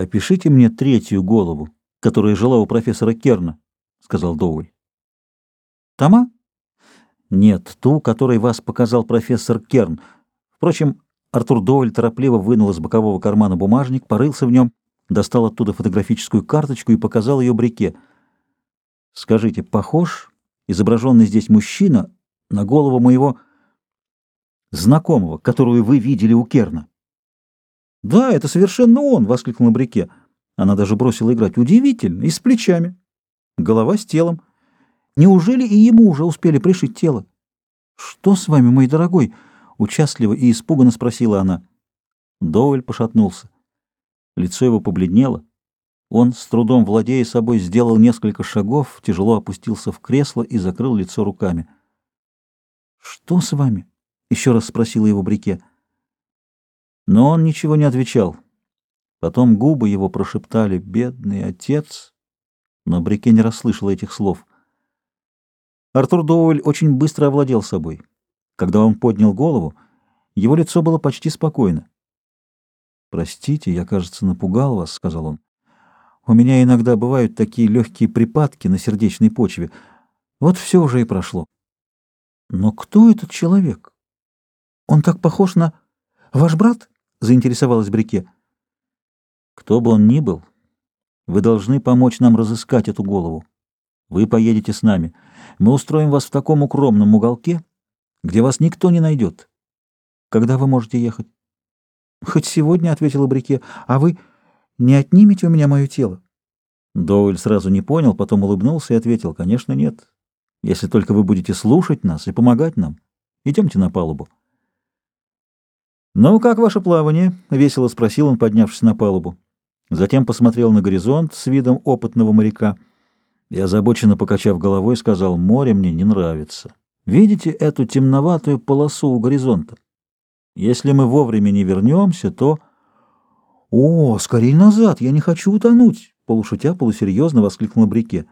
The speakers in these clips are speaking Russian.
«Опишите мне третью голову, которая жила у профессора Керна», — сказал Доуэль. «Тома?» «Нет, ту, которой вас показал профессор Керн. Впрочем, Артур Доуэль торопливо вынул из бокового кармана бумажник, порылся в нем, достал оттуда фотографическую карточку и показал ее Брике. «Скажите, похож изображенный здесь мужчина на голову моего знакомого, которую вы видели у Керна?» «Да, это совершенно он!» — воскликнула Брике. Она даже бросила играть. «Удивительно! И с плечами. Голова с телом. Неужели и ему уже успели пришить тело?» «Что с вами, мой дорогой?» — участливо и испуганно спросила она. Доуэль пошатнулся. Лицо его побледнело. Он, с трудом владея собой, сделал несколько шагов, тяжело опустился в кресло и закрыл лицо руками. «Что с вами?» — еще раз спросила его Брике. Но он ничего не отвечал. Потом губы его прошептали «Бедный отец», но Брике не расслышал этих слов. Артур Доуэль очень быстро овладел собой. Когда он поднял голову, его лицо было почти спокойно. «Простите, я, кажется, напугал вас», — сказал он. «У меня иногда бывают такие легкие припадки на сердечной почве. Вот все уже и прошло». «Но кто этот человек? Он так похож на... Ваш брат?» — заинтересовалась Брике. «Кто бы он ни был, вы должны помочь нам разыскать эту голову. Вы поедете с нами. Мы устроим вас в таком укромном уголке, где вас никто не найдет. Когда вы можете ехать?» «Хоть сегодня», — ответила Брике. «А вы не отнимете у меня мое тело?» Доуэль сразу не понял, потом улыбнулся и ответил. «Конечно, нет. Если только вы будете слушать нас и помогать нам. Идемте на палубу». «Ну, как ваше плавание?» — весело спросил он, поднявшись на палубу. Затем посмотрел на горизонт с видом опытного моряка и, озабоченно покачав головой, сказал, «Море мне не нравится. Видите эту темноватую полосу у горизонта? Если мы вовремя не вернемся, то...» «О, скорее назад! Я не хочу утонуть!» — полушутя, полусерьезно воскликнула Брике.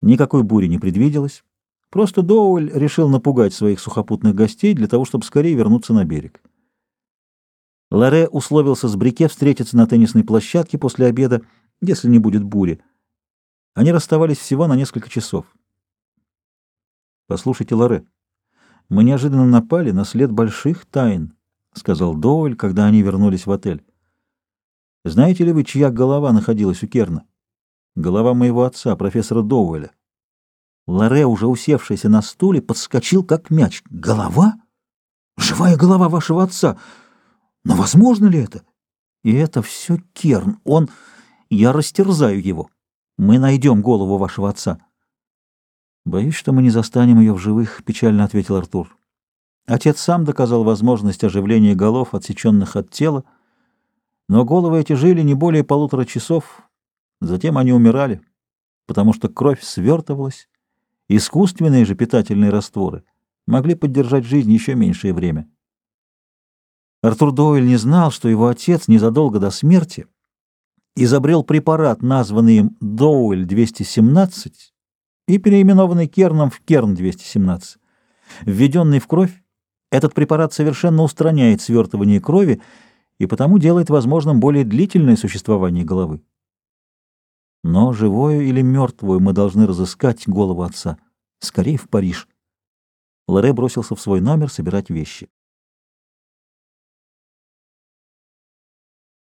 Никакой бури не предвиделось. Просто Доуэль решил напугать своих сухопутных гостей для того, чтобы скорее вернуться на берег. Ларе условился с Брике встретиться на теннисной площадке после обеда, если не будет бури. Они расставались всего на несколько часов. «Послушайте, Ларе, мы неожиданно напали на след больших тайн», — сказал Доуэль, когда они вернулись в отель. «Знаете ли вы, чья голова находилась у Керна? Голова моего отца, профессора Доуэля». Ларе, уже усевшийся на стуле, подскочил, как мяч. «Голова? Живая голова вашего отца!» Но возможно ли это? И это все Керн. Он... Я растерзаю его. Мы найдем голову вашего отца. Боюсь, что мы не застанем ее в живых, — печально ответил Артур. Отец сам доказал возможность оживления голов, отсеченных от тела, но головы эти жили не более полутора часов, затем они умирали, потому что кровь свертывалась, искусственные же питательные растворы могли поддержать жизнь еще меньшее время. Артур Дойль не знал, что его отец незадолго до смерти изобрел препарат, названный им Доуэль-217 и переименованный Керном в Керн-217. Введенный в кровь, этот препарат совершенно устраняет свертывание крови и потому делает возможным более длительное существование головы. Но живую или мертвую мы должны разыскать голову отца. Скорее в Париж. Лоре бросился в свой номер собирать вещи.